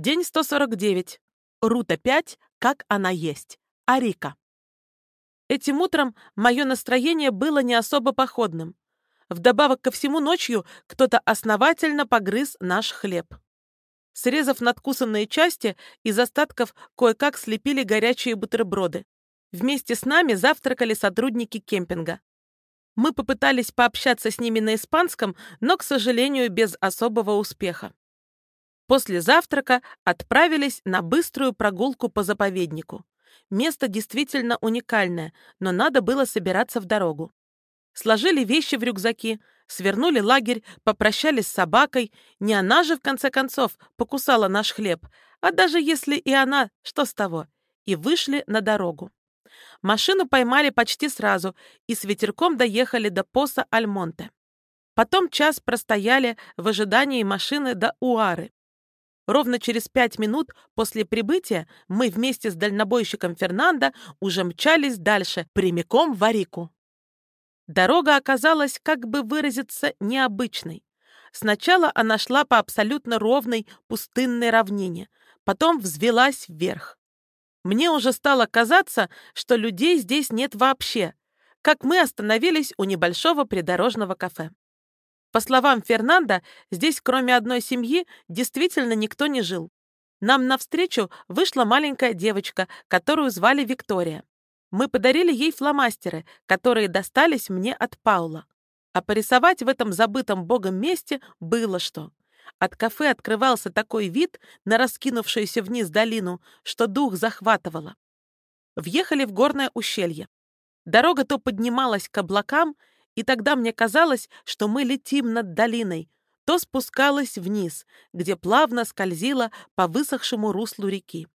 День 149. Рута 5, как она есть. Арика. Этим утром мое настроение было не особо походным. Вдобавок ко всему ночью кто-то основательно погрыз наш хлеб. Срезав надкусанные части, из остатков кое-как слепили горячие бутерброды. Вместе с нами завтракали сотрудники кемпинга. Мы попытались пообщаться с ними на испанском, но, к сожалению, без особого успеха. После завтрака отправились на быструю прогулку по заповеднику. Место действительно уникальное, но надо было собираться в дорогу. Сложили вещи в рюкзаки, свернули лагерь, попрощались с собакой. Не она же, в конце концов, покусала наш хлеб. А даже если и она, что с того? И вышли на дорогу. Машину поймали почти сразу и с ветерком доехали до поса Альмонте. Потом час простояли в ожидании машины до Уары. Ровно через пять минут после прибытия мы вместе с дальнобойщиком Фернандо уже мчались дальше, прямиком в Арику. Дорога оказалась, как бы выразиться, необычной. Сначала она шла по абсолютно ровной пустынной равнине, потом взвелась вверх. Мне уже стало казаться, что людей здесь нет вообще, как мы остановились у небольшого придорожного кафе. По словам Фернанда, здесь кроме одной семьи действительно никто не жил. Нам навстречу вышла маленькая девочка, которую звали Виктория. Мы подарили ей фломастеры, которые достались мне от Паула. А порисовать в этом забытом богом месте было что. От кафе открывался такой вид на раскинувшуюся вниз долину, что дух захватывало. Въехали в горное ущелье. Дорога то поднималась к облакам, и тогда мне казалось, что мы летим над долиной, то спускалась вниз, где плавно скользила по высохшему руслу реки.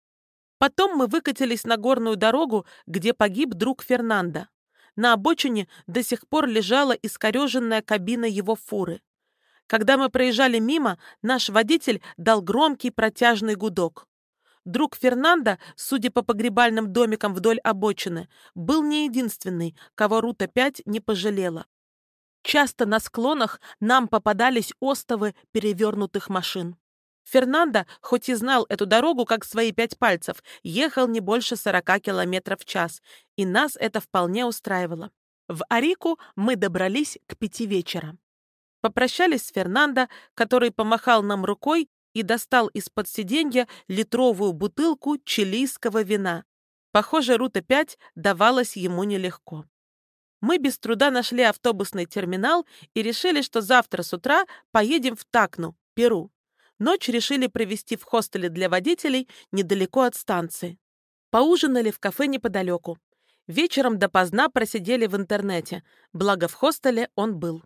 Потом мы выкатились на горную дорогу, где погиб друг Фернанда. На обочине до сих пор лежала искореженная кабина его фуры. Когда мы проезжали мимо, наш водитель дал громкий протяжный гудок. Друг Фернанда, судя по погребальным домикам вдоль обочины, был не единственный, кого Рута-5 не пожалела. Часто на склонах нам попадались остовы перевернутых машин. Фернандо, хоть и знал эту дорогу как свои пять пальцев, ехал не больше 40 км в час, и нас это вполне устраивало. В Арику мы добрались к пяти вечера. Попрощались с Фернандо, который помахал нам рукой и достал из-под сиденья литровую бутылку чилийского вина. Похоже, Рута-5 давалась ему нелегко. Мы без труда нашли автобусный терминал и решили, что завтра с утра поедем в Такну, Перу. Ночь решили провести в хостеле для водителей недалеко от станции. Поужинали в кафе неподалеку. Вечером допоздна просидели в интернете, благо в хостеле он был.